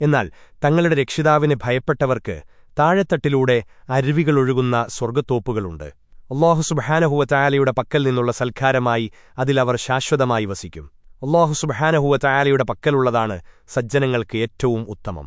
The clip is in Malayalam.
എന്നാൽ തങ്ങളുടെ രക്ഷിതാവിന് ഭയപ്പെട്ടവർക്ക് താഴെത്തട്ടിലൂടെ അരുവികളൊഴുകുന്ന സ്വർഗത്തോപ്പുകളുണ്ട്. അള്ളാഹു സുബഹാനഹുവ പക്കൽ നിന്നുള്ള സൽക്കാരമായി അതിലവർ ശാശ്വതമായി വസിക്കും. അള്ളാഹു സുബഹാനഹുവ പക്കലുള്ളതാണ് സജ്ജനങ്ങൾക്ക് ഏറ്റവും ഉത്തമം.